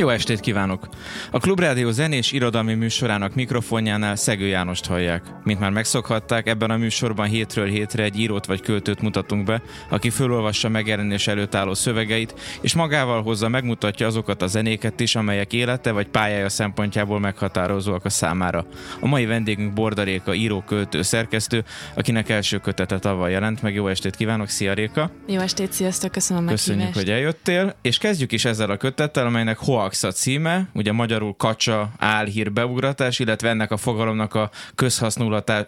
Jó estét kívánok! A Klubrádió zenés irodalmi műsorának mikrofonjánál Szegő Jánost hallják. Mint már megszokhatták, ebben a műsorban hétről hétre egy írót vagy költőt mutatunk be, aki fölolvassa megjelenés előtt álló szövegeit, és magával hozza megmutatja azokat a zenéket is, amelyek élete vagy pályája szempontjából meghatározóak a számára. A mai vendégünk Bordaréka író, költő, szerkesztő, akinek első kötete tavaly jelent meg. Jó estét kívánok, szia Réka! Jó estét, sziasztok, köszönöm a Köszönjük, hogy eljöttél, és kezdjük is ezzel a kötettel, amelynek Hoa Pax a címe, ugye magyarul kacsa, álhír, beugratás, illetve ennek a fogalomnak a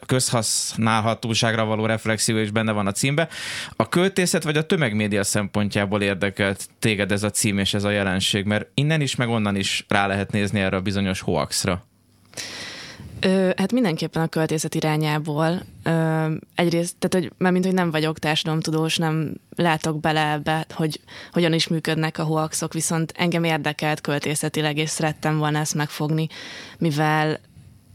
közhasználhatóságra való reflexió is benne van a címbe. A költészet vagy a tömegmédia szempontjából érdekelt téged ez a cím és ez a jelenség, mert innen is, meg onnan is rá lehet nézni erre a bizonyos hoaxra. Ö, hát mindenképpen a költészet irányából. Ö, egyrészt, tehát hogy, mert mint hogy nem vagyok társadalomtudós, nem látok bele ebbe, hogy hogyan is működnek a hoaxok, viszont engem érdekelt költészetileg, és szerettem volna ezt megfogni, mivel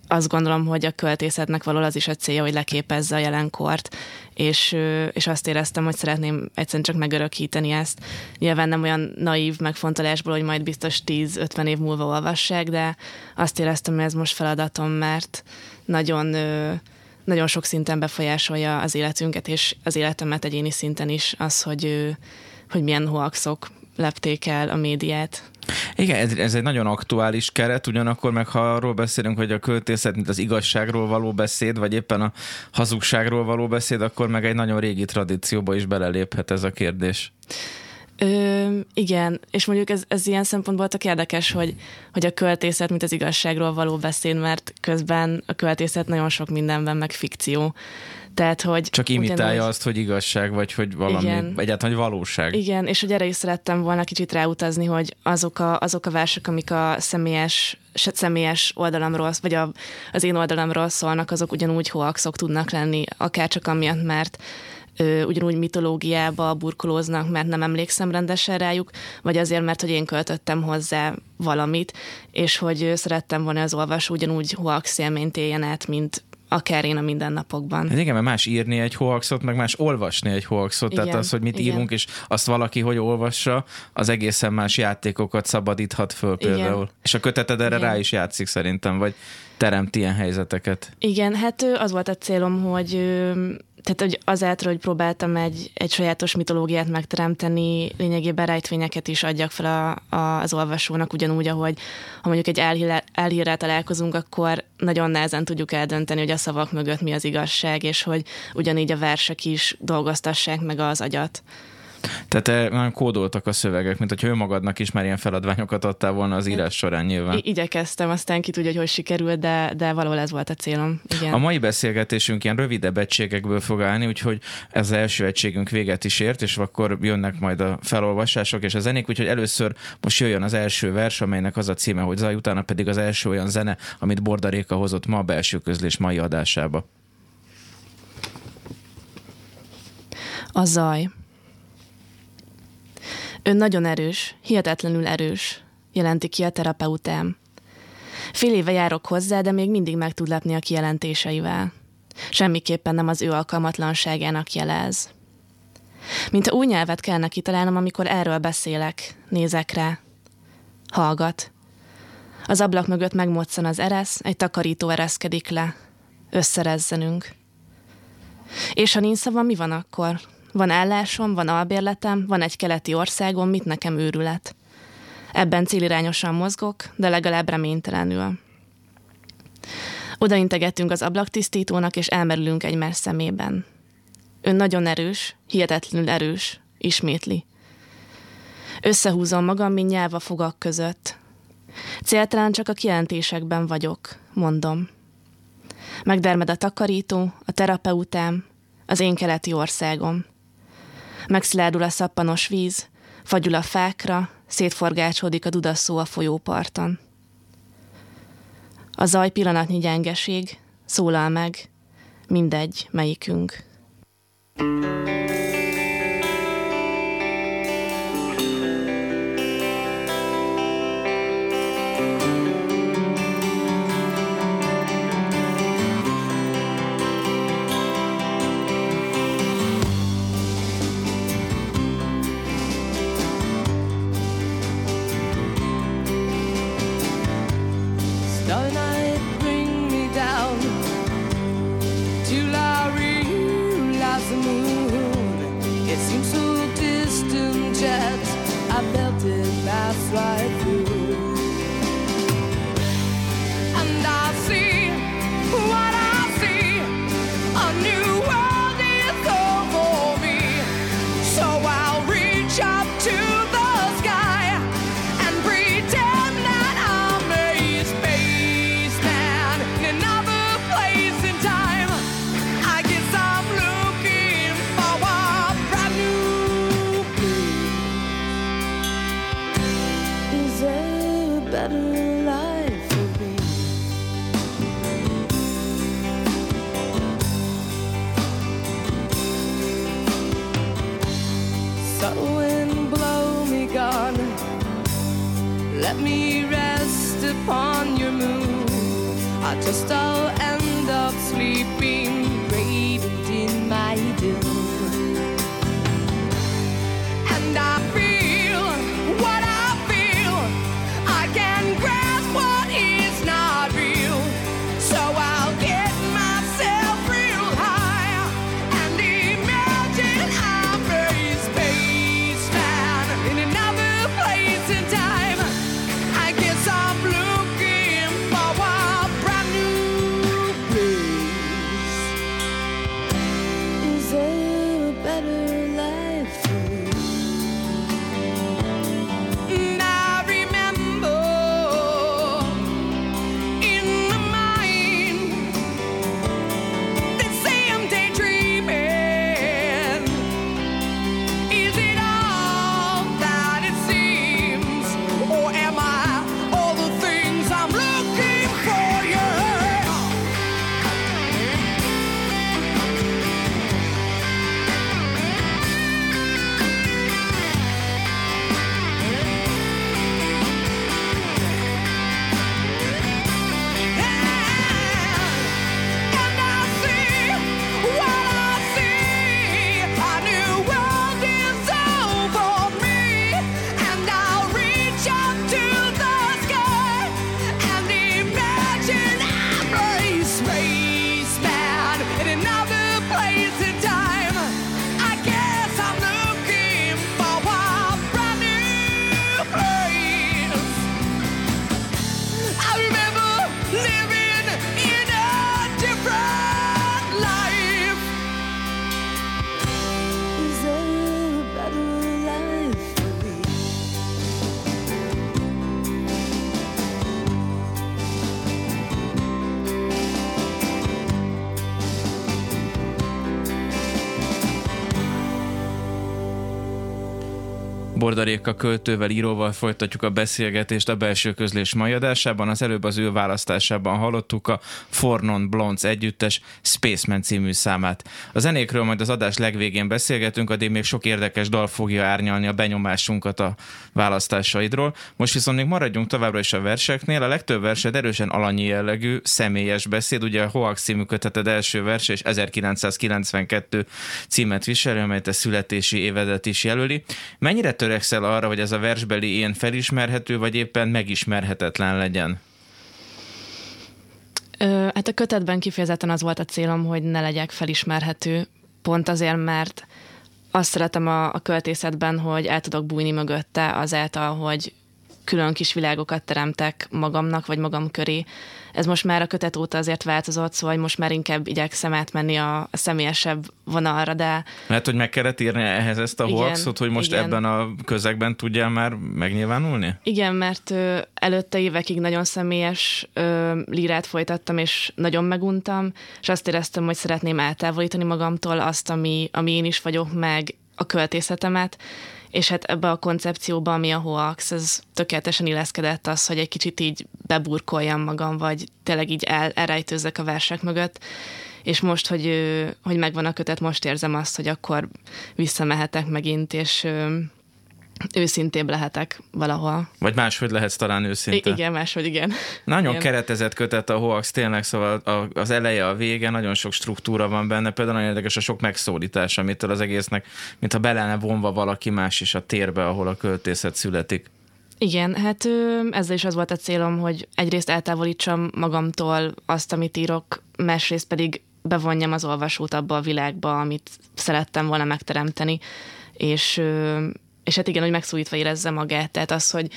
azt gondolom, hogy a költészetnek való az is a célja, hogy leképezze a jelenkort, és, és azt éreztem, hogy szeretném egyszerűen csak megörökíteni ezt. Nyilván nem olyan naív megfontolásból, hogy majd biztos 10-50 év múlva olvassák, de azt éreztem, hogy ez most feladatom, mert nagyon nagyon sok szinten befolyásolja az életünket, és az életemet egyéni szinten is az, hogy, hogy milyen hoaxok lepték el a médiát. Igen, ez, egy nagyon aktuális keret, ugyanakkor meg ha arról beszélünk, hogy a költészet, mint az igazságról való beszéd, vagy éppen a hazugságról való beszéd, akkor meg egy nagyon régi tradícióba is beleléphet ez a kérdés. Ö, igen, és mondjuk ez, ez ilyen szempontból tök érdekes, hogy, hogy a költészet, mint az igazságról való beszéd, mert közben a költészet nagyon sok mindenben meg fikció. Tehát, hogy Csak imitálja ugyanúgy, azt, hogy igazság, vagy hogy valami, igen, egyáltalán, hogy valóság. Igen, és hogy erre is szerettem volna kicsit ráutazni, hogy azok a, azok a versek, amik a személyes, személyes oldalamról, vagy a, az én oldalamról szólnak, azok ugyanúgy hoaxok tudnak lenni, akár csak amiatt, mert ö, ugyanúgy mitológiába burkolóznak, mert nem emlékszem rendesen rájuk, vagy azért, mert hogy én költöttem hozzá valamit, és hogy szerettem volna az olvasó ugyanúgy hoax élményt éljen át, mint akár én a mindennapokban. Hát igen, mert más írni egy hoaxot, meg más olvasni egy hoaxot. Igen, Tehát az, hogy mit igen. írunk, és azt valaki hogy olvassa, az egészen más játékokat szabadíthat föl például. Igen. És a köteted erre igen. rá is játszik szerintem, vagy teremt ilyen helyzeteket. Igen, hát az volt a célom, hogy tehát hogy azáltal, hogy próbáltam egy, egy sajátos mitológiát megteremteni, lényegében rejtvényeket is adjak fel a, a, az olvasónak, ugyanúgy, ahogy ha mondjuk egy elhírrel találkozunk, akkor nagyon nehezen tudjuk eldönteni, hogy a szavak mögött mi az igazság, és hogy ugyanígy a versek is dolgoztassák meg az agyat. Tehát nagyon kódoltak a szövegek, mint hogyha önmagadnak is már ilyen feladványokat adtál volna az írás során nyilván. I- igyekeztem, aztán ki tudja, hogy hogy sikerült, de, de valahol ez volt a célom. Igen. A mai beszélgetésünk ilyen rövidebb egységekből fog állni, úgyhogy ez az első egységünk véget is ért, és akkor jönnek majd a felolvasások és a zenék, úgyhogy először most jöjjön az első vers, amelynek az a címe, hogy zaj, utána pedig az első olyan zene, amit Bordaréka hozott ma a belső közlés mai adásába. A zaj. Ön nagyon erős, hihetetlenül erős, jelenti ki a terapeutám. Fél éve járok hozzá, de még mindig meg tud lepni a kijelentéseivel. Semmiképpen nem az ő alkalmatlanságának jelez. Mint a új nyelvet kellene kitalálnom, amikor erről beszélek, nézek rá. Hallgat. Az ablak mögött megmoccan az eresz, egy takarító ereszkedik le. Összerezzenünk. És ha nincs szavam, mi van akkor? Van állásom, van albérletem, van egy keleti országom, mit nekem őrület. Ebben célirányosan mozgok, de legalább reménytelenül. Odaintegettünk az ablaktisztítónak, és elmerülünk egymás szemében. Ön nagyon erős, hihetetlenül erős, ismétli. Összehúzom magam, mint nyelv fogak között. Céltalan csak a kijelentésekben vagyok, mondom. Megdermed a takarító, a terapeutám, az én keleti országom megszilárdul a szappanos víz, fagyul a fákra, szétforgácsodik a dudaszó a folyóparton. A zaj pillanatnyi gyengeség, szólal meg, mindegy, melyikünk. thank you better life for me. Subtle wind, blow me gone. Let me rest upon your moon. I just end up sleeping. Bordaréka költővel, íróval folytatjuk a beszélgetést a belső közlés mai. Az előbb az ő választásában hallottuk a Fornon Blondes együttes Spaceman című számát. A zenékről majd az adás legvégén beszélgetünk, addig még sok érdekes dal fogja árnyalni a benyomásunkat a választásaidról. Most viszont még maradjunk továbbra is a verseknél. A legtöbb versed erősen alanyi jellegű, személyes beszéd. Ugye a Hoax című köteted első verse és 1992 címet visel, amely te születési évedet is jelöli. Mennyire törekszel arra, hogy ez a versbeli ilyen felismerhető, vagy éppen megismerhetetlen legyen? Ö, hát a kötetben kifejezetten az volt a célom, hogy ne legyek felismerhető, pont azért, mert azt szeretem a, a költészetben, hogy el tudok bújni mögötte azáltal, hogy külön kis világokat teremtek magamnak, vagy magam köré. Ez most már a kötet óta azért változott, szóval most már inkább igyekszem átmenni a, a személyesebb vonalra, de... Lehet, hogy meg kellett írni ehhez ezt a hoaxot, hogy most igen. ebben a közegben tudjál már megnyilvánulni? Igen, mert ö, előtte évekig nagyon személyes ö, lírát folytattam, és nagyon meguntam, és azt éreztem, hogy szeretném eltávolítani magamtól azt, ami, ami én is vagyok, meg a költészetemet, és hát ebbe a koncepcióba, ami a hoax, ez tökéletesen illeszkedett az, hogy egy kicsit így beburkoljam magam, vagy tényleg így el, elrejtőzzek a versek mögött, és most, hogy, hogy megvan a kötet, most érzem azt, hogy akkor visszamehetek megint, és őszintébb lehetek valahol. Vagy máshogy lehetsz talán őszinte. I- igen, máshogy igen. Nagyon igen. keretezett kötet a Hoax, tényleg, szóval az eleje, a vége, nagyon sok struktúra van benne, például nagyon érdekes a sok megszólítás, amitől az egésznek, mintha be lenne vonva valaki más is a térbe, ahol a költészet születik. Igen, hát ezzel is az volt a célom, hogy egyrészt eltávolítsam magamtól azt, amit írok, másrészt pedig bevonjam az olvasót abba a világba, amit szerettem volna megteremteni, és és hát igen, hogy megszólítva érezze magát, tehát az, hogy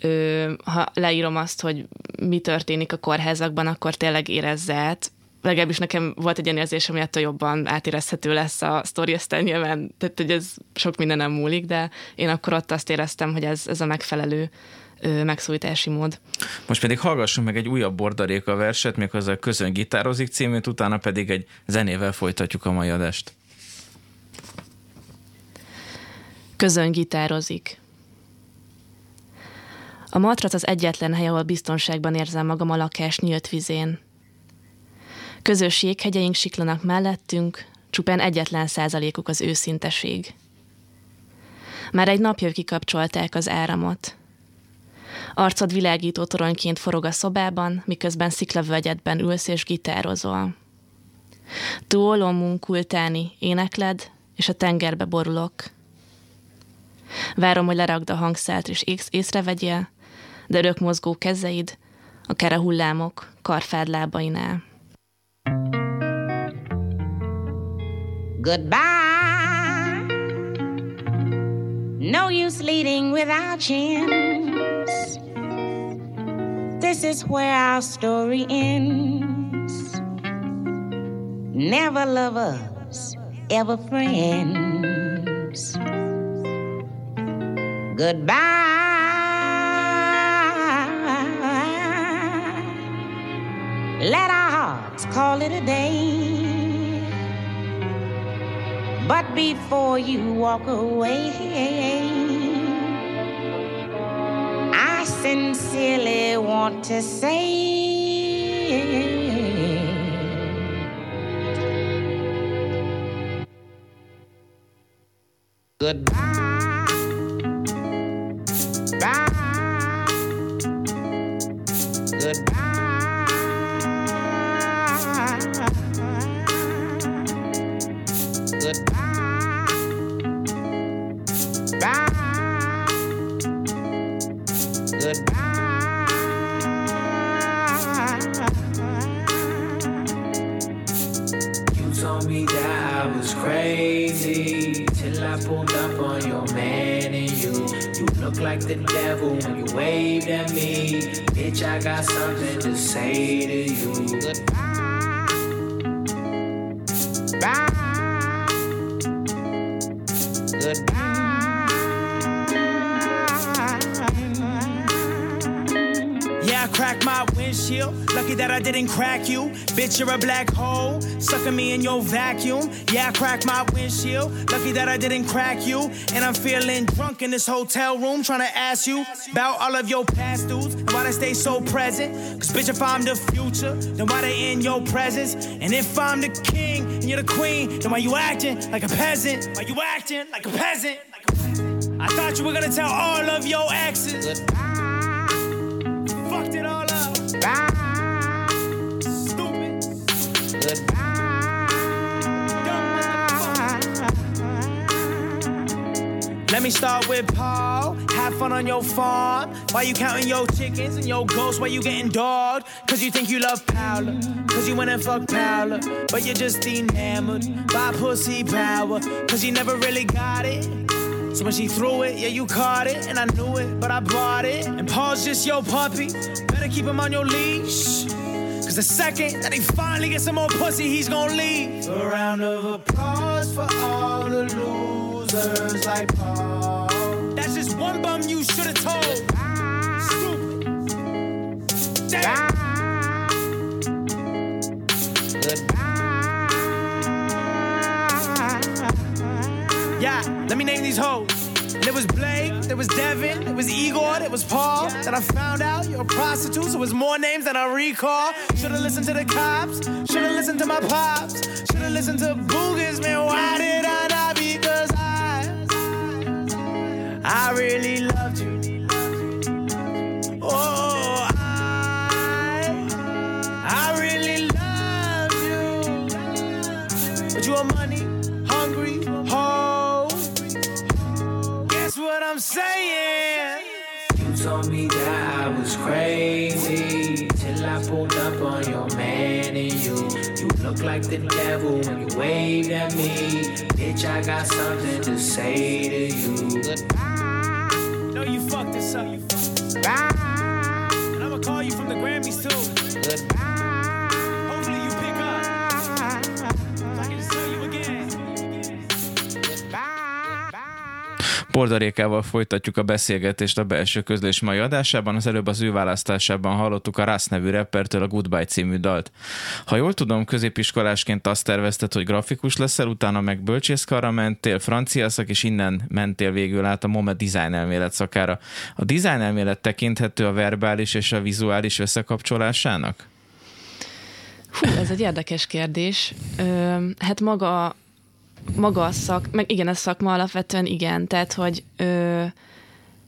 ö, ha leírom azt, hogy mi történik a kórházakban, akkor tényleg érezze át. Legalábbis nekem volt egy ilyen érzésem, hogy ettől jobban átérezhető lesz a sztori, aztán nyilván, tehát hogy ez sok minden nem múlik, de én akkor ott azt éreztem, hogy ez, ez a megfelelő ö, megszólítási mód. Most pedig hallgassunk meg egy újabb bordaréka verset, méghozzá Közön gitározik címűt, utána pedig egy zenével folytatjuk a mai adást. Közön gitározik. A matrac az egyetlen hely, ahol biztonságban érzem magam a lakás nyílt vizén. Közös jéghegyeink siklanak mellettünk, csupán egyetlen százalékuk az őszinteség. Már egy napja kikapcsolták az áramot. Arcod világító toronyként forog a szobában, miközben sziklavölgyetben ülsz és gitározol. Túlolom kultáni énekled, és a tengerbe borulok – Várom, hogy leragd a hangszát és ész- észrevegyél, de örök kezeid, a hullámok karfád lábainál. Goodbye. No use leading without chance. This is where our story ends. Never lovers, ever friends. Goodbye. Let our hearts call it a day. But before you walk away, I sincerely want to say goodbye. You're a black hole. Sucking me in your vacuum. Yeah, I cracked my windshield. Lucky that I didn't crack you. And I'm feeling drunk in this hotel room trying to ask you about all of your past dudes and why they stay so present. Cause bitch, if I'm the future, then why they in your presence? And if I'm the king and you're the queen, then why you acting like a peasant? Why you acting like a peasant? like I thought you were gonna tell all of your exes. Fucked Let me start with Paul. Have fun on your farm. Why you counting your chickens and your ghosts? Why you getting dogged? Cause you think you love Paula. Cause you wanna fuck Paula. But you're just enamored by pussy power. Cause you never really got it. So when she threw it, yeah, you caught it. And I knew it, but I bought it. And Paul's just your puppy. Better keep him on your leash. Cause the second that he finally gets some more pussy, he's gonna leave. A round of applause for all the losers like Paul. That's just one bum you should have told. Stupid. Damn. Yeah, let me name these hoes. There was Blake, there was Devin, there was Igor, there was Paul. Then I found out you're a prostitute, so it was more names than I recall. Should've listened to the cops, should've listened to my pops, should've listened to Boogers, man. Why did I I really loved you. Oh, I, I really loved you. But you are money hungry, hoe. Guess what I'm saying? You told me that I was crazy till I pulled up on your man and you. You look like the devil when you waved at me. Bitch, I got something to say to you. No, you fucked this up. Bye. And I'ma call you from the Grammys too. Hopefully Bordarékával folytatjuk a beszélgetést a belső közlés mai adásában. Az előbb az ő választásában hallottuk a Rász nevű rappertől a Goodbye című dalt. Ha jól tudom, középiskolásként azt tervezted, hogy grafikus leszel, utána meg bölcsészkarra mentél, francia szak, és innen mentél végül át a MOME design elmélet szakára. A design elmélet tekinthető a verbális és a vizuális összekapcsolásának? Hú, ez egy érdekes kérdés. Hát maga, maga a szak, meg igen, a szakma alapvetően igen, tehát hogy ö,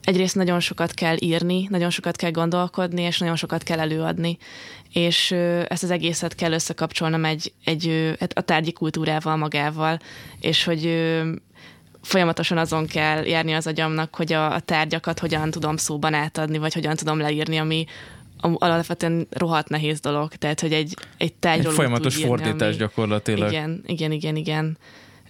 egyrészt nagyon sokat kell írni, nagyon sokat kell gondolkodni, és nagyon sokat kell előadni, és ö, ezt az egészet kell összekapcsolnom egy, egy ö, a tárgyi kultúrával magával, és hogy ö, folyamatosan azon kell járni az agyamnak, hogy a, a tárgyakat hogyan tudom szóban átadni, vagy hogyan tudom leírni, ami am- alapvetően rohadt nehéz dolog. Tehát, hogy egy, egy tárgyról Egy folyamatos írni, fordítás ami- gyakorlatilag. Igen, igen, igen, igen.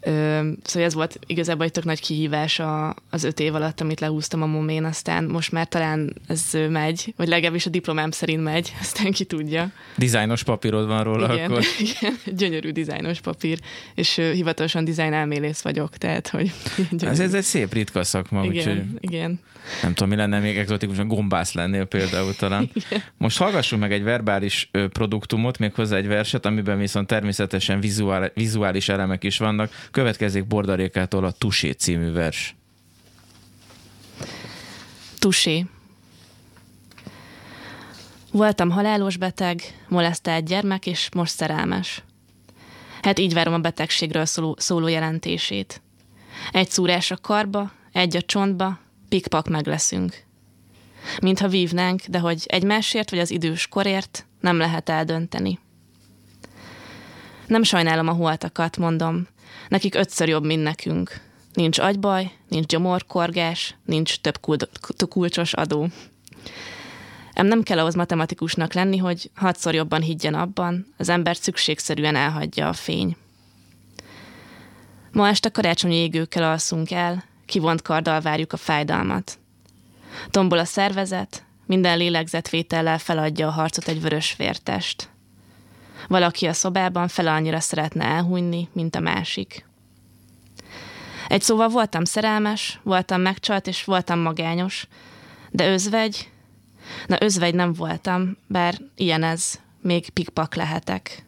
Szóval ez volt igazából egy tök nagy kihívás a, az öt év alatt, amit lehúztam a momén, aztán most már talán ez megy, vagy legalábbis a diplomám szerint megy, aztán ki tudja. Dizájnos papírod van róla igen, akkor. igen, gyönyörű dizájnos papír, és hivatalosan dizájn elmélész vagyok, tehát, hogy Ez, gyönyörű. ez egy szép ritka szakma, úgyhogy igen, igen. Nem tudom, mi lenne még egzotikusan, gombász lennél például talán. Most hallgassunk meg egy verbális produktumot, méghozzá egy verset, amiben viszont természetesen vizuál, vizuális elemek is vannak. Következik Bordarékától a Tusé című vers. Tusé. Voltam halálos beteg, molesztált gyermek, és most szerelmes. Hát így várom a betegségről szóló, szóló jelentését. Egy szúrás a karba, egy a csontba, pikpak meg leszünk. Mintha vívnánk, de hogy egymásért vagy az idős korért nem lehet eldönteni. Nem sajnálom a holtakat, mondom. Nekik ötször jobb, mint nekünk. Nincs agybaj, nincs gyomorkorgás, nincs több kul- kulcsos adó. Em nem kell ahhoz matematikusnak lenni, hogy hatszor jobban higgyen abban, az ember szükségszerűen elhagyja a fény. Ma este karácsonyi égőkkel alszunk el, kivont karddal várjuk a fájdalmat. Tombol a szervezet, minden lélegzetvétellel feladja a harcot egy vörös vértest. Valaki a szobában fele annyira szeretne elhunyni, mint a másik. Egy szóval voltam szerelmes, voltam megcsalt és voltam magányos, de özvegy, na özvegy nem voltam, bár ilyen ez, még pikpak lehetek.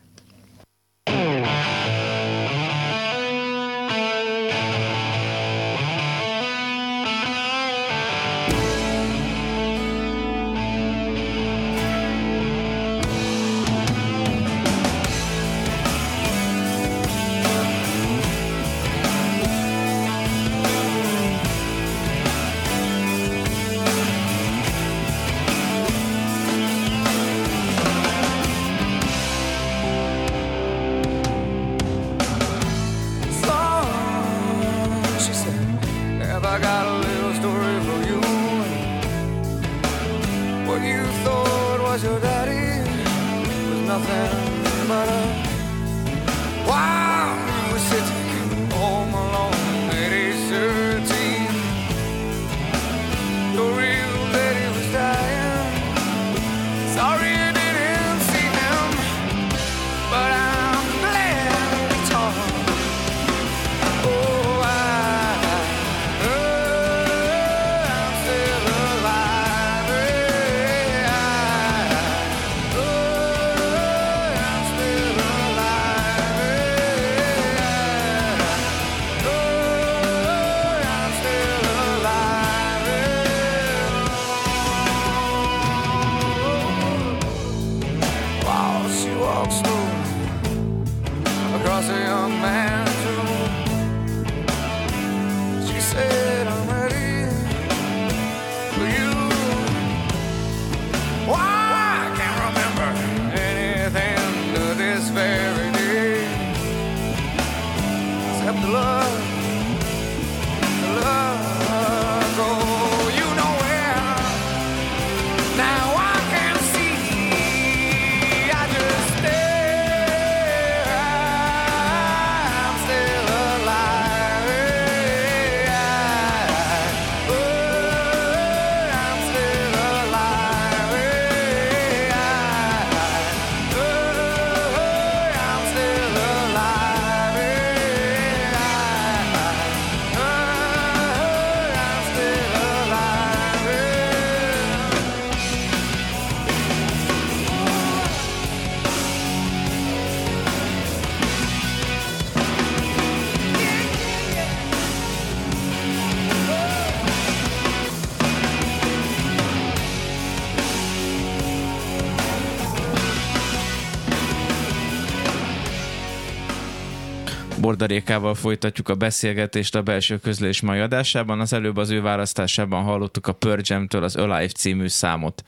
love Bordarékával folytatjuk a beszélgetést a belső közlés mai adásában. Az előbb az ő választásában hallottuk a Purge-től az Alive című számot.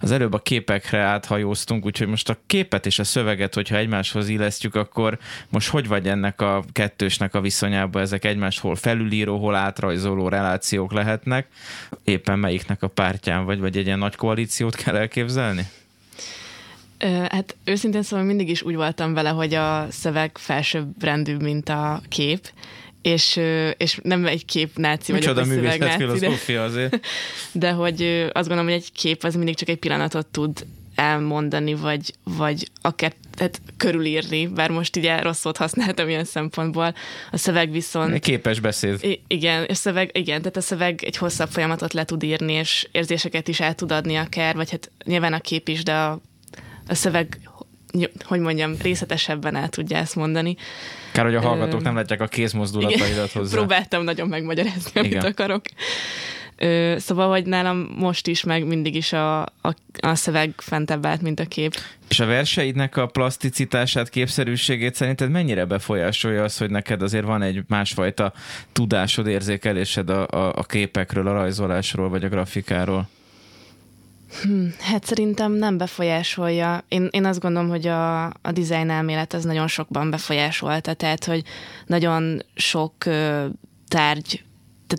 Az előbb a képekre áthajóztunk, úgyhogy most a képet és a szöveget, hogyha egymáshoz illesztjük, akkor most hogy vagy ennek a kettősnek a viszonyában? Ezek egymás hol felülíró, hol átrajzoló relációk lehetnek? Éppen melyiknek a pártján vagy, vagy egy ilyen nagy koalíciót kell elképzelni? Hát őszintén szóval mindig is úgy voltam vele, hogy a szöveg felsőbb rendű, mint a kép, és, és nem egy kép náci vagy a szöveg náci, filozófia azért. De hogy azt gondolom, hogy egy kép az mindig csak egy pillanatot tud elmondani, vagy, vagy akár tehát körülírni, bár most ugye rossz szót használtam ilyen szempontból. A szöveg viszont... Képes beszéd. I- igen, a szöveg, igen, tehát a szöveg egy hosszabb folyamatot le tud írni, és érzéseket is el tud adni akár, vagy hát nyilván a kép is, de a a szöveg, hogy mondjam, részletesebben el tudja ezt mondani. Kár, hogy a hallgatók Ö, nem látják a kézmozdulataidat hozzá. Próbáltam nagyon megmagyarázni, amit Igen. akarok. Ö, szóval, hogy nálam most is, meg mindig is a, a, a szöveg fentebb állt, mint a kép. És a verseidnek a plaszticitását, képszerűségét szerinted mennyire befolyásolja az, hogy neked azért van egy másfajta tudásod, érzékelésed a, a, a képekről, a rajzolásról, vagy a grafikáról? Hmm, hát szerintem nem befolyásolja. Én, én azt gondolom, hogy a, a design elmélet az nagyon sokban befolyásolta, tehát hogy nagyon sok ö, tárgy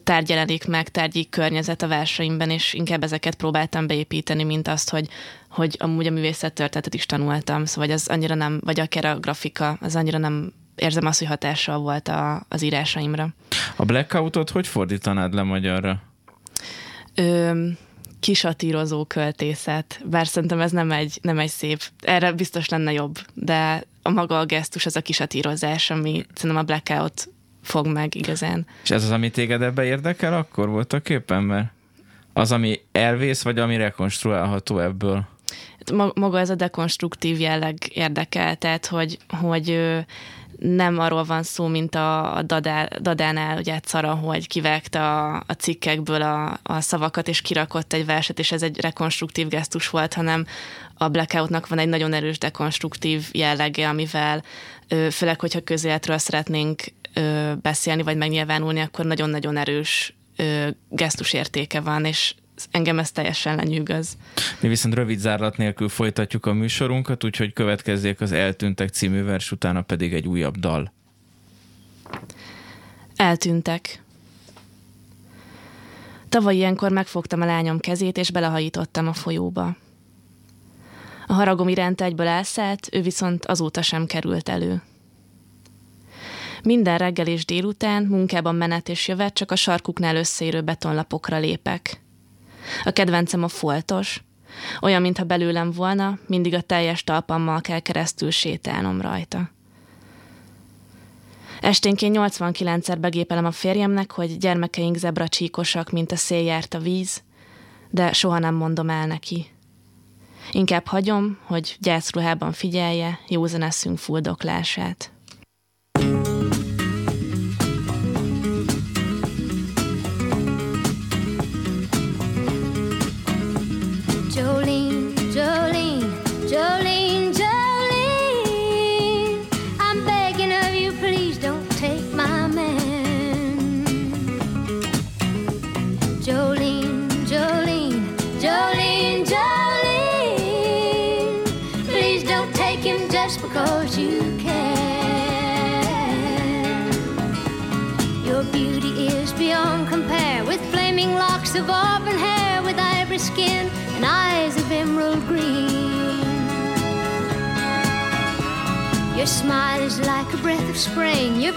tárgy jelenik meg, tárgyi környezet a verseimben, és inkább ezeket próbáltam beépíteni, mint azt, hogy, hogy amúgy a művészettörténetet is tanultam, szóval az annyira nem, vagy akár a grafika, az annyira nem érzem azt, hogy hatással volt a, az írásaimra. A blackoutot hogy fordítanád le magyarra? Ö, kisatírozó költészet, bár szerintem ez nem egy, nem egy szép, erre biztos lenne jobb, de a maga a gesztus az a kisatírozás, ami szerintem a blackout fog meg igazán. És ez az, ami téged ebbe érdekel, akkor voltak éppen, mert az, ami elvész, vagy ami rekonstruálható ebből? Maga ez a dekonstruktív jelleg érdekel, tehát hogy, hogy nem arról van szó, mint a, Dadá, Dadánál, ugye Cara, hogy kivágta a, a cikkekből a, a szavakat, és kirakott egy verset, és ez egy rekonstruktív gesztus volt, hanem a Blackoutnak van egy nagyon erős dekonstruktív jellege, amivel főleg, hogyha közéletről szeretnénk beszélni, vagy megnyilvánulni, akkor nagyon-nagyon erős gesztus értéke van, és engem ez teljesen lenyűgöz. Mi viszont rövid zárlat nélkül folytatjuk a műsorunkat, úgyhogy következzék az Eltűntek című vers, utána pedig egy újabb dal. Eltűntek. Tavaly ilyenkor megfogtam a lányom kezét, és belehajítottam a folyóba. A haragom iránt egyből elszállt, ő viszont azóta sem került elő. Minden reggel és délután, munkában menet és jövet, csak a sarkuknál összeérő betonlapokra lépek. A kedvencem a foltos. Olyan, mintha belőlem volna, mindig a teljes talpammal kell keresztül sétálnom rajta. Esténként 89-szer begépelem a férjemnek, hogy gyermekeink zebra csíkosak, mint a szél a víz, de soha nem mondom el neki. Inkább hagyom, hogy gyászruhában figyelje józan eszünk fuldoklását. of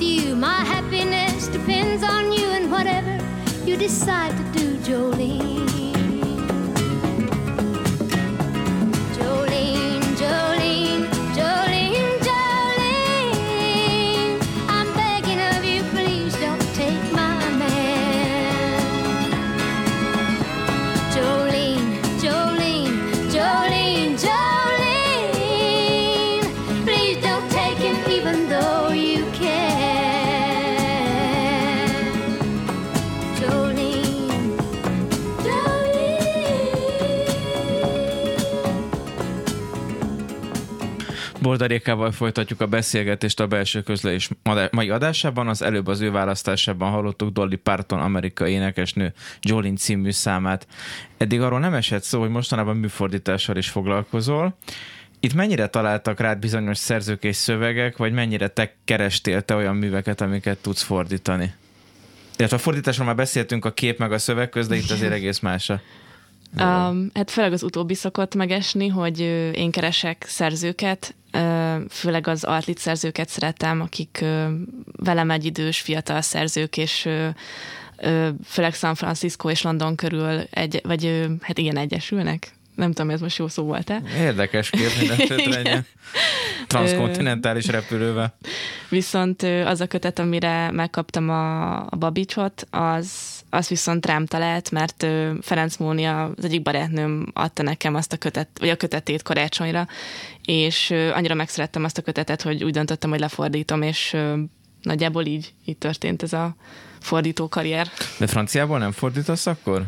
With you. My happiness depends on you and whatever you decide to do, Jolene. Boldarékával folytatjuk a beszélgetést a belső közlés mai adásában. Az előbb az ő választásában hallottuk Dolly Parton amerikai énekesnő Jolene című számát. Eddig arról nem esett szó, hogy mostanában műfordítással is foglalkozol. Itt mennyire találtak rád bizonyos szerzők és szövegek, vagy mennyire te kerestél te olyan műveket, amiket tudsz fordítani? Illetve a fordításról már beszéltünk a kép meg a szöveg köz, de itt azért egész más a Um, hát főleg az utóbbi szokott megesni, hogy én keresek szerzőket, főleg az altlit szerzőket szeretem, akik velem egy idős fiatal szerzők, és főleg San Francisco és London körül egy, vagy hát igen, egyesülnek. Nem tudom, ez most jó szó volt-e. Érdekes kép minden. Transkontinentális repülővel. Viszont az a kötet, amire megkaptam a, a Babicsot, az, az viszont rám talált, mert Ferenc Mónia, az egyik barátnőm adta nekem azt a kötet, vagy a kötetét karácsonyra, és annyira megszerettem azt a kötetet, hogy úgy döntöttem, hogy lefordítom, és nagyjából így, így történt ez a fordító karrier. De franciából nem fordítasz akkor?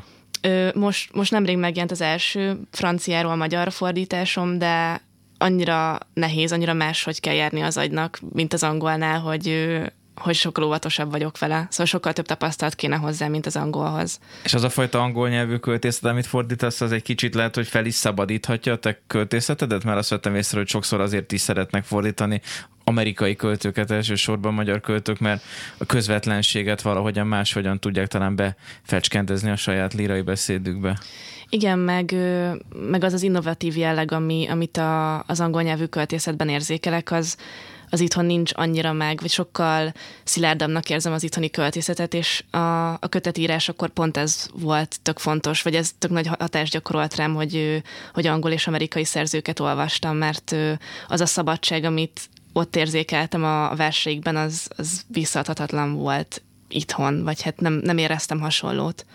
Most, most nemrég megjelent az első franciáról magyar fordításom, de annyira nehéz, annyira más, hogy kell járni az agynak, mint az angolnál, hogy, hogy sokkal óvatosabb vagyok vele. Szóval sokkal több tapasztalat kéne hozzá, mint az angolhoz. És az a fajta angol nyelvű költészet, amit fordítasz, az egy kicsit lehet, hogy fel is szabadíthatja a te költészetedet, mert azt vettem észre, hogy sokszor azért is szeretnek fordítani amerikai költőket elsősorban magyar költők, mert a közvetlenséget valahogyan máshogyan tudják talán befecskendezni a saját lírai beszédükbe. Igen, meg, meg az az innovatív jelleg, ami, amit a, az angol nyelvű költészetben érzékelek, az, az itthon nincs annyira meg, vagy sokkal szilárdabbnak érzem az itthoni költészetet, és a, a kötetírás akkor pont ez volt tök fontos, vagy ez tök nagy hatást gyakorolt rám, hogy, hogy angol és amerikai szerzőket olvastam, mert az a szabadság, amit ott érzékeltem a verseikben, az, az visszaadhatatlan volt itthon, vagy hát nem, nem éreztem hasonlót.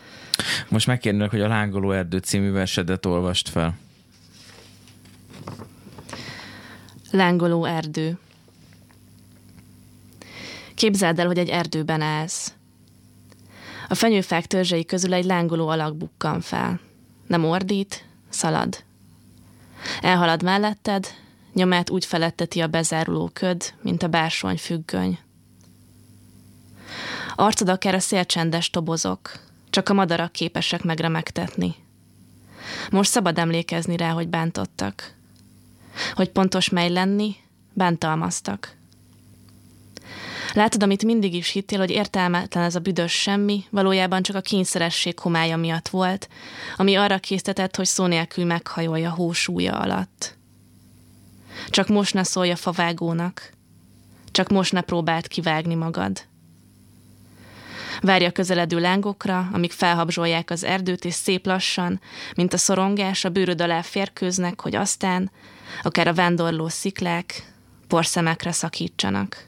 Most megkérnélek, hogy a Lángoló Erdő című versedet olvast fel. Lángoló erdő. Képzeld el, hogy egy erdőben állsz. A fenyőfák törzsei közül egy lángoló alak bukkan fel. Nem ordít, szalad. Elhalad melletted, nyomát úgy feletteti a bezáruló köd, mint a bársony függöny. Arcod akár a szélcsendes tobozok, csak a madarak képesek megremegtetni. Most szabad emlékezni rá, hogy bántottak. Hogy pontos mely lenni, bántalmaztak. Látod, amit mindig is hittél, hogy értelmetlen ez a büdös semmi, valójában csak a kényszeresség homája miatt volt, ami arra késztetett, hogy szó nélkül meghajolja hósúlya alatt. Csak most ne szólj a favágónak. Csak most ne próbáld kivágni magad. Várja közeledő lángokra, amik felhabzsolják az erdőt, és szép lassan, mint a szorongás, a bőröd alá férkőznek, hogy aztán, akár a vándorló sziklák, porszemekre szakítsanak.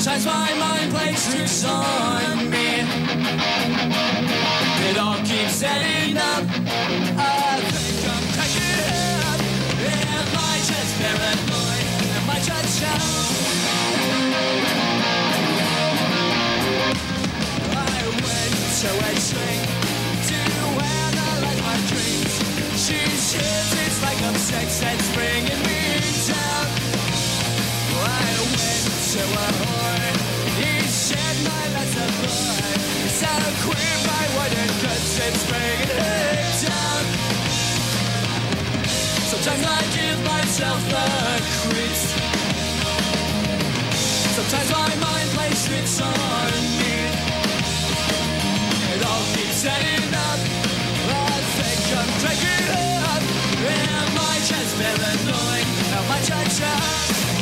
Sometimes my mind plays tricks on me. It all keeps ending up. I think I'm cracking up. Am I just paranoid? Am I just shallow? I went to a drink to analyze my dreams. She shivers, it's like I'm sex that's bringing me down. I went to a Am I just paranoid? Much I trust?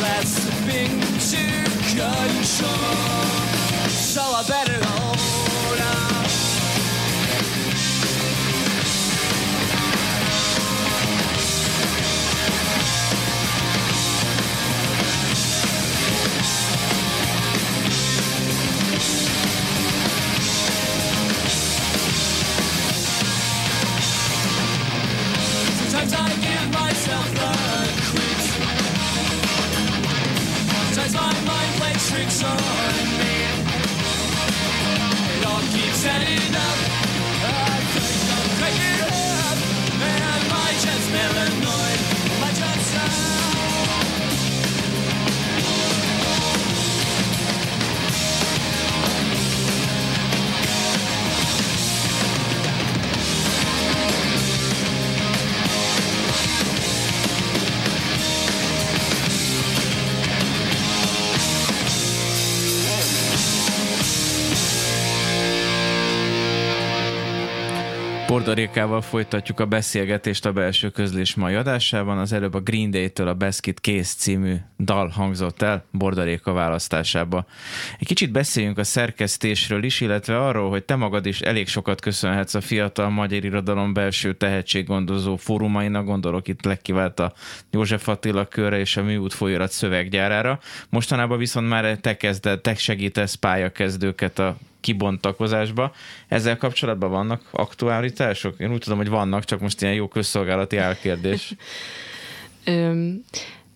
Thing to control. So I better hold tricks on me. It all keeps adding up. I think I'm cracking up. Am I just paranoid? I just out? Bordarékával folytatjuk a beszélgetést a belső közlés mai adásában. Az előbb a Green Day-től a Basket Case című dal hangzott el Bordaréka választásába. Egy kicsit beszéljünk a szerkesztésről is, illetve arról, hogy te magad is elég sokat köszönhetsz a fiatal magyar irodalom belső tehetséggondozó fórumainak, gondolok itt legkivált a József Attila körre és a Műút folyóirat szöveggyárára. Mostanában viszont már te kezded, te segítesz pályakezdőket a kibontakozásba. Ezzel kapcsolatban vannak aktuálitások? Én úgy tudom, hogy vannak, csak most ilyen jó közszolgálati álkérdés.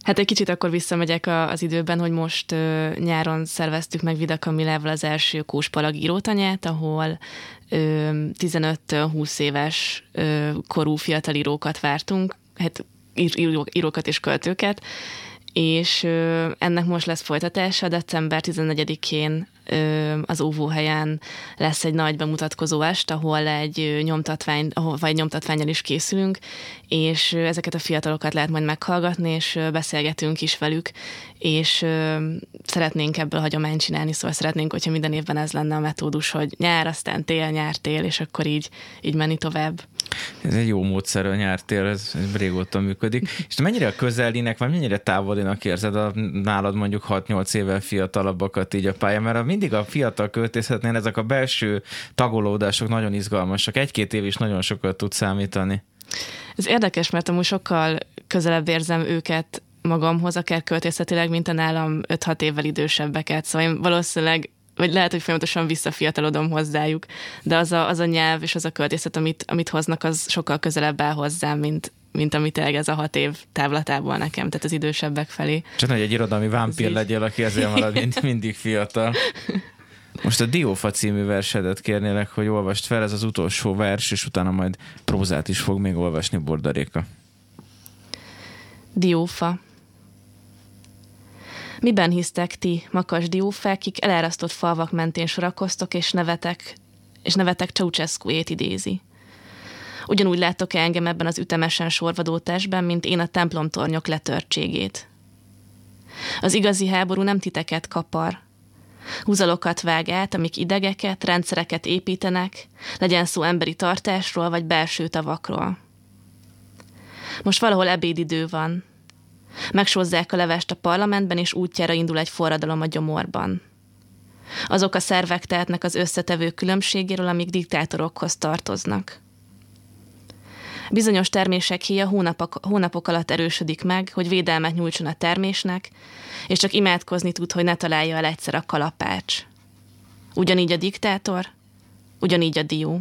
Hát egy kicsit akkor visszamegyek az időben, hogy most nyáron szerveztük meg Vida Kamilával az első Kóspalag írótanyát, ahol ö, 15-20 éves korú fiatal írókat vártunk, hát ír- író- írókat és költőket, és ennek most lesz folytatása, december 14-én ö, az óvóhelyen lesz egy nagy bemutatkozó est, ahol egy nyomtatvány, vagy egy nyomtatványjal is készülünk, és ezeket a fiatalokat lehet majd meghallgatni, és beszélgetünk is velük, és ö, szeretnénk ebből hagyományt csinálni, szóval szeretnénk, hogyha minden évben ez lenne a metódus, hogy nyár, aztán tél, nyár, tél, és akkor így, így menni tovább. Ez egy jó módszer a nyártél, ez ez régóta működik. És mennyire közelinek, vagy mennyire távolinak érzed a nálad mondjuk 6-8 évvel fiatalabbakat így a pályán, mert mindig a fiatal költészetnél ezek a belső tagolódások nagyon izgalmasak. Egy-két év is nagyon sokat tud számítani. Ez érdekes, mert amúgy sokkal közelebb érzem őket magamhoz, akár költészetileg, mint a nálam 5-6 évvel idősebbeket. Szóval én valószínűleg, vagy lehet, hogy folyamatosan visszafiatalodom hozzájuk, de az a, az a nyelv és az a költészet, amit, amit hoznak, az sokkal közelebb áll hozzám, mint, mint amit tényleg ez a hat év távlatából nekem, tehát az idősebbek felé. Csak hogy egy irodalmi vámpír legyél, aki ezért marad mind, mindig fiatal. Most a Diófa című versedet kérnélek, hogy olvast fel, ez az utolsó vers, és utána majd prózát is fog még olvasni Bordaréka. Diófa. Miben hisztek ti, makas diófák, kik elárasztott falvak mentén sorakoztok, és nevetek, és nevetek Ceausescu-ét idézi? Ugyanúgy látok engem ebben az ütemesen sorvadó testben, mint én a templomtornyok letörtségét. Az igazi háború nem titeket kapar. Húzalokat vág át, amik idegeket, rendszereket építenek, legyen szó emberi tartásról vagy belső tavakról. Most valahol ebédidő van. Megsózzák a levest a parlamentben, és útjára indul egy forradalom a gyomorban. Azok a szervek tehetnek az összetevő különbségéről, amik diktátorokhoz tartoznak. Bizonyos termések híja hónapok, hónapok alatt erősödik meg, hogy védelmet nyújtson a termésnek, és csak imádkozni tud, hogy ne találja el egyszer a kalapács. Ugyanígy a diktátor, ugyanígy a dió.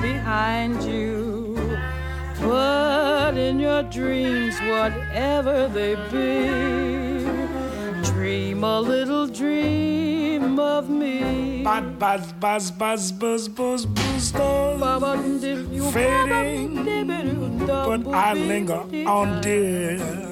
behind you. But in your dreams, whatever they be, dream a little dream of me. Buzz, buzz, buzz, buzz, buzz, buzz, buzz, buzz. Fading, but I linger on, dear.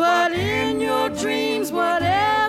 But in your dreams, whatever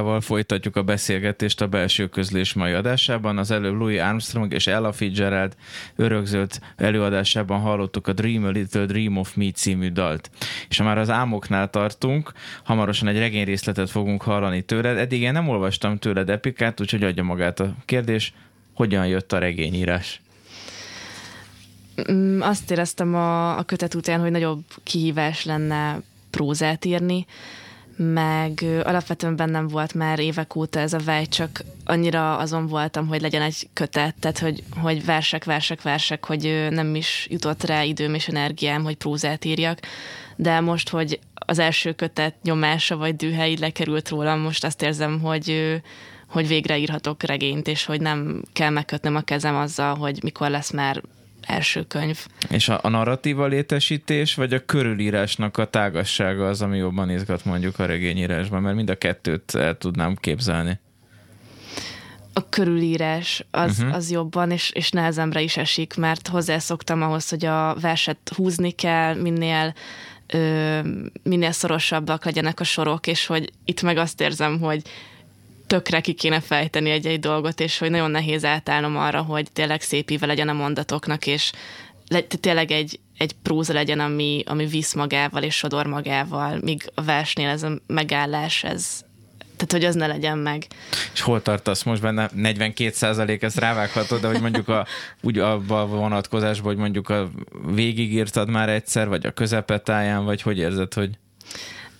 Borda Rékával folytatjuk a beszélgetést a belső közlés mai adásában. Az előbb Louis Armstrong és Ella Fitzgerald örökzött előadásában hallottuk a Dream a Little Dream of Me című dalt. És ha már az álmoknál tartunk, hamarosan egy regényrészletet fogunk hallani tőled. Eddig én nem olvastam tőled epikát, úgyhogy adja magát a kérdés, hogyan jött a regényírás? Mm, Azt éreztem a, a kötet után, hogy nagyobb kihívás lenne prózát írni, meg alapvetően bennem volt már évek óta ez a vágy, csak annyira azon voltam, hogy legyen egy kötet, tehát hogy, hogy versek, versek, versek, hogy nem is jutott rá időm és energiám, hogy prózát írjak, de most, hogy az első kötet nyomása vagy dühe így lekerült rólam, most azt érzem, hogy hogy végre írhatok regényt, és hogy nem kell megkötnöm a kezem azzal, hogy mikor lesz már első könyv. És a, a narratíva létesítés, vagy a körülírásnak a tágassága az, ami jobban izgat mondjuk a regényírásban, mert mind a kettőt el tudnám képzelni. A körülírás az, uh-huh. az jobban, és, és nehezemre is esik, mert hozzászoktam ahhoz, hogy a verset húzni kell, minél ö, minél szorosabbak legyenek a sorok, és hogy itt meg azt érzem, hogy tökre ki kéne fejteni egy-egy dolgot, és hogy nagyon nehéz átállnom arra, hogy tényleg szép íve legyen a mondatoknak, és le, tényleg egy, egy próza legyen, ami, ami visz magával és sodor magával, míg a versnél ez a megállás, ez, tehát hogy az ne legyen meg. És hol tartasz most benne? 42 százalék, ezt rávághatod, de hogy mondjuk a, úgy abban a vonatkozásban, hogy mondjuk a végigírtad már egyszer, vagy a közepetáján, vagy hogy érzed, hogy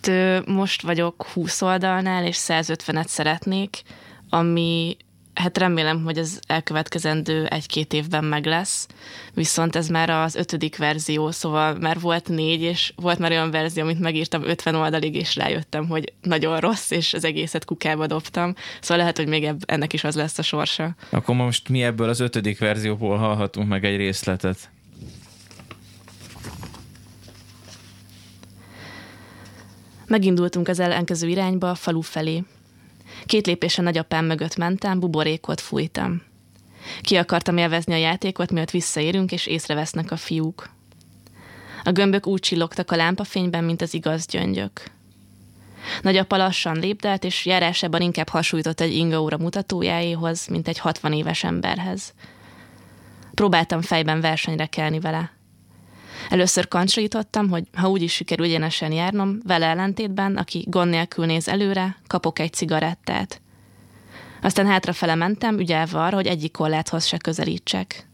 Ö, Most vagyok 20 oldalnál, és 150-et szeretnék, ami hát remélem, hogy az elkövetkezendő egy-két évben meg lesz, viszont ez már az ötödik verzió, szóval már volt négy, és volt már olyan verzió, amit megírtam 50 oldalig, és rájöttem, hogy nagyon rossz, és az egészet kukába dobtam. Szóval lehet, hogy még ennek is az lesz a sorsa. akkor most mi ebből az ötödik verzióból hallhatunk meg egy részletet. Megindultunk az ellenkező irányba, a falu felé. Két lépésen nagyapám mögött mentem, buborékot fújtam. Ki akartam élvezni a játékot, miatt visszaérünk, és észrevesznek a fiúk. A gömbök úgy csillogtak a lámpafényben, mint az igaz gyöngyök. Nagyapa lassan lépdelt, és járásában inkább hasonlított egy ingaóra mutatójáéhoz, mint egy 60 éves emberhez. Próbáltam fejben versenyre kelni vele. Először kancsítottam, hogy ha úgy is sikerül egyenesen járnom, vele ellentétben, aki gond nélkül néz előre, kapok egy cigarettát. Aztán hátrafele mentem, ügyelve arra, hogy egyik korláthoz se közelítsek.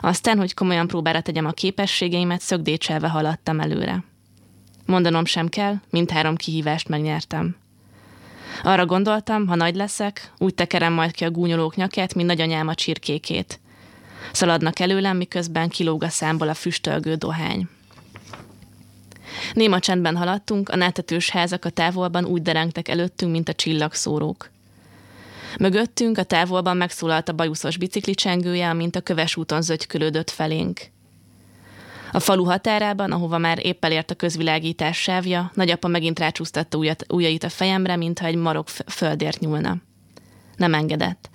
Aztán, hogy komolyan próbára tegyem a képességeimet, szögdécselve haladtam előre. Mondanom sem kell, mindhárom kihívást megnyertem. Arra gondoltam, ha nagy leszek, úgy tekerem majd ki a gúnyolók nyakát, mint nagyanyám a csirkékét. Szaladnak előlem, miközben kilóg a számból a füstölgő dohány. Néma csendben haladtunk, a nátetős házak a távolban úgy derengtek előttünk, mint a csillagszórók. Mögöttünk a távolban megszólalt a bajuszos bicikli csengője, amint a köves úton zögykölődött felénk. A falu határában, ahova már épp elért a közvilágítás sávja, nagyapa megint rácsúsztatta ujjait a fejemre, mintha egy marok földért nyúlna. Nem engedett.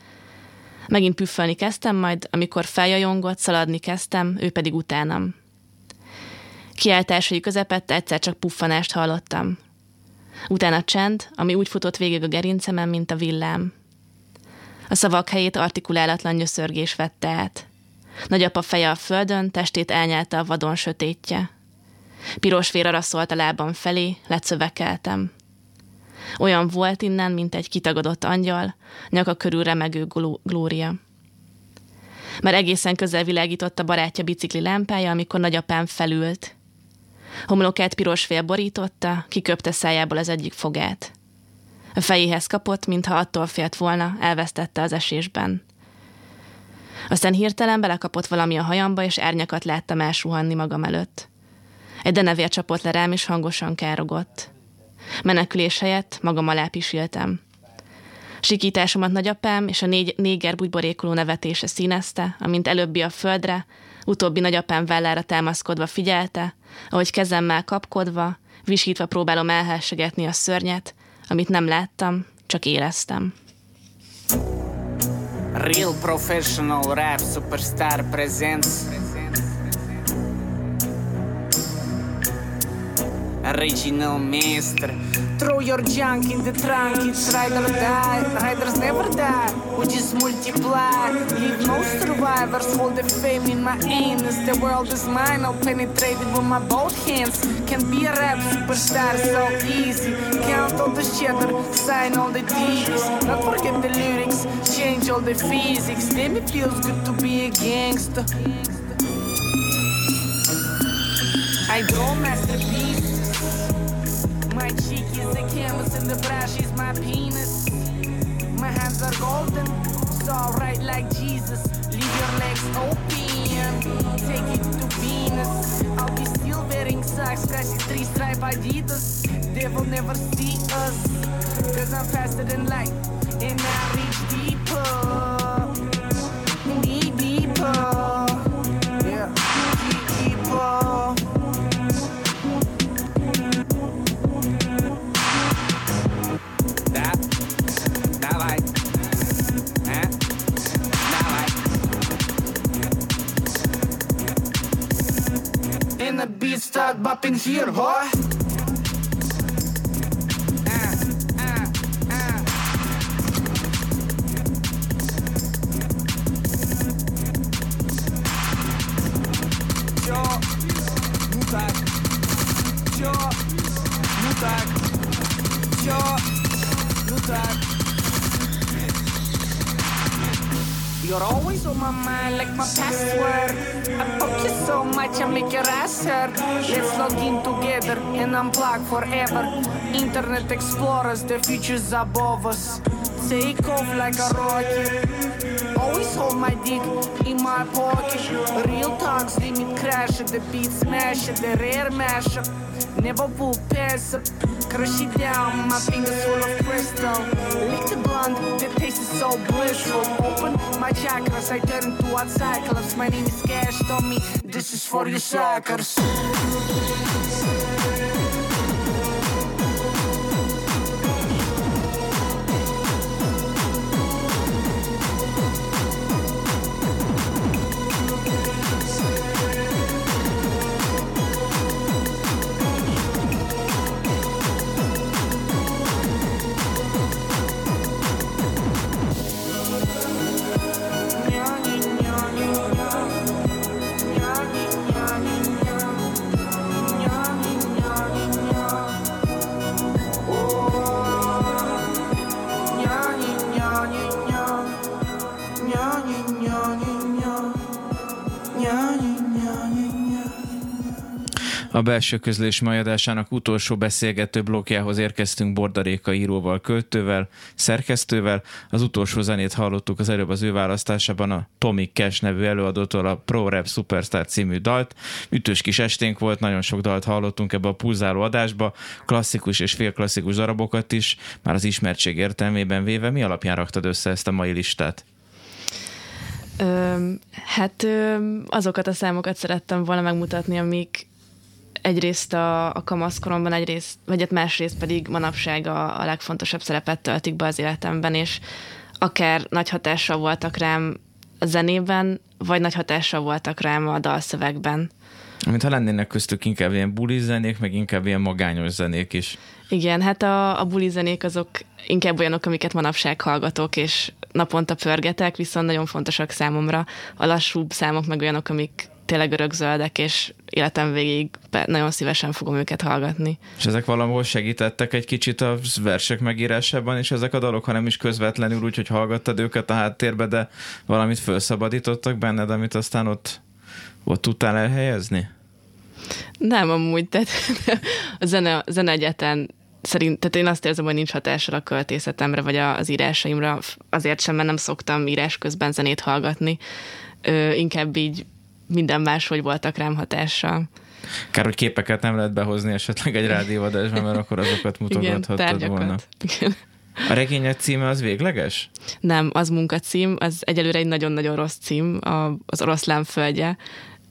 Megint püffölni kezdtem, majd amikor feljajongott, szaladni kezdtem, ő pedig utánam. Kiáltásai közepette egyszer csak puffanást hallottam. Utána csend, ami úgy futott végig a gerincemen, mint a villám. A szavak helyét artikulálatlan nyöszörgés vette át. Nagyapa feje a földön, testét elnyelte a vadon sötétje. Piros vér araszolt a lábam felé, lecövekeltem. Olyan volt innen, mint egy kitagadott angyal, nyaka körül remegő glória. Már egészen közel világított a barátja bicikli lámpája, amikor nagyapám felült. Homlokát piros fél borította, kiköpte szájából az egyik fogát. A fejéhez kapott, mintha attól félt volna, elvesztette az esésben. Aztán hirtelen belekapott valami a hajamba, és árnyakat láttam elsuhanni magam előtt. Egy denevér csapott le rám, és hangosan károgott. Menekülés helyett magam alá pisiltem. Sikításomat nagyapám és a négy, néger bugyborékoló nevetése színezte, amint előbbi a földre, utóbbi nagyapám vállára támaszkodva figyelte, ahogy kezemmel kapkodva, visítva próbálom elhessegetni a szörnyet, amit nem láttam, csak éreztem. Real professional rap superstar presents Original master. Throw your junk in the trunk, it's ride or die. Riders never die, we just multiply. Leave no survivors, hold the fame in my anus. The world is mine, I'll penetrate it with my both hands. Can be a rap superstar so easy. Count all the cheddar, sign all the deeds. Not forget the lyrics, change all the physics. Damn, it feels good to be a gangster. I draw masterpieces. My cheek is the canvas and the brush is my penis. My hands are golden, so right like Jesus. Leave your legs open, take it to Venus. I'll be still wearing socks, it's three stripe Adidas. They will never see us, cause I'm faster than light, and I reach deeper, here, boy. Log in together and unplug forever. Internet explorers, the future's above us. Take off like a rocket. Always hold my dick in my pocket. Real talks, limit crash, the beat smash, the rare mashup. Never will pass up. Crush it down, my fingers full of crystal. Lick the blunt, the taste is so blissful. Open my chakras, I turn into a cyclops. My name is Cash Tommy, this is for you suckers. Belső közlés majadásának utolsó beszélgető blokkjához érkeztünk Bordaréka íróval, költővel, szerkesztővel. Az utolsó zenét hallottuk az előbb az ő választásában a Tommy Cash nevű előadótól a Pro Rap Superstar című dalt. Ütős kis esténk volt, nagyon sok dalt hallottunk ebbe a pulzáló adásba, klasszikus és félklasszikus darabokat is, már az ismertség értelmében véve. Mi alapján raktad össze ezt a mai listát? Ö, hát ö, azokat a számokat szerettem volna megmutatni, amik egyrészt a, a kamaszkoromban, egyrészt, vagy hát másrészt pedig manapság a, a legfontosabb szerepet töltik be az életemben, és akár nagy hatással voltak rám a zenében, vagy nagy hatással voltak rám a dalszövegben. Mint ha lennének köztük inkább ilyen buli zenék, meg inkább ilyen magányos zenék is. Igen, hát a, a buli zenék azok inkább olyanok, amiket manapság hallgatok, és naponta pörgetek, viszont nagyon fontosak számomra. A lassúbb számok meg olyanok, amik tényleg örökzöldek, és életem végig nagyon szívesen fogom őket hallgatni. És ezek valahol segítettek egy kicsit a versek megírásában, és ezek a dalok, hanem is közvetlenül úgy, hogy hallgattad őket a háttérbe, de valamit felszabadítottak benned, amit aztán ott, ott tudtál elhelyezni? Nem, amúgy, tehát a zene, a zene egyetlen szerint, tehát én azt érzem, hogy nincs hatással a költészetemre, vagy az írásaimra, azért sem, mert nem szoktam írás közben zenét hallgatni. Ö, inkább így minden máshogy voltak rám hatással. Kár, hogy képeket nem lehet behozni esetleg egy rádióadásban, mert akkor azokat mutogathattad Igen, volna. Igen. A regényed címe az végleges? Nem, az munkacím, az egyelőre egy nagyon-nagyon rossz cím, az oroszlán földje.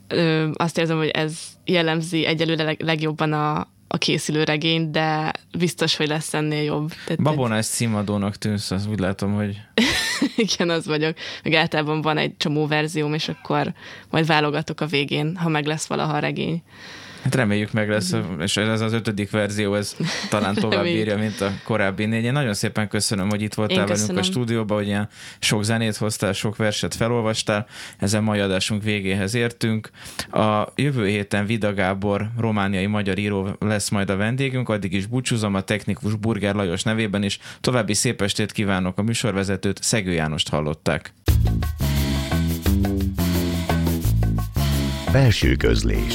Ö, azt érzem, hogy ez jellemzi egyelőre legjobban a, a készülő regény, de biztos, hogy lesz ennél jobb. Tehát Babonás címadónak tűnsz, az úgy látom, hogy... Igen, az vagyok. Meg általában van egy csomó verzióm, és akkor majd válogatok a végén, ha meg lesz valaha a regény. Hát reméljük meg lesz, és ez az ötödik verzió, ez talán tovább bírja, mint a korábbi négy. Én nagyon szépen köszönöm, hogy itt voltál velünk a stúdióban, hogy ilyen sok zenét hoztál, sok verset felolvastál. Ezen mai adásunk végéhez értünk. A jövő héten Vida Gábor, romániai magyar író lesz majd a vendégünk, addig is búcsúzom a technikus Burger Lajos nevében is. További szép estét kívánok a műsorvezetőt, Szegő Jánost hallották. Belső közlés